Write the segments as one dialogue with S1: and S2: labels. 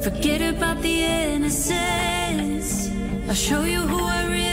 S1: Forget about the innocence. I'll show you who I really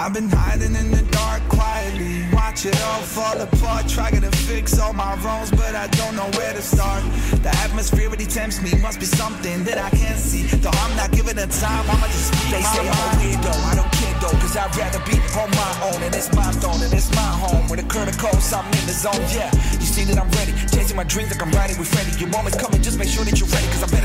S2: I've been hiding in the dark quietly. Watch it all fall apart. Trying to fix all my wrongs, but I don't know where to start. The atmosphere really tempts me. Must be something that I can't see. Though I'm not giving it time, I'ma just speak
S3: They
S2: my
S3: say I'm a weirdo, I don't care though, cause I'd rather be on my own. And it's my throne, and it's my home. When the curtain calls, I'm in the zone, yeah. You see that I'm ready, chasing my dreams like I'm riding with Freddy. Your moment's coming, just make sure that you're ready, cause I'm better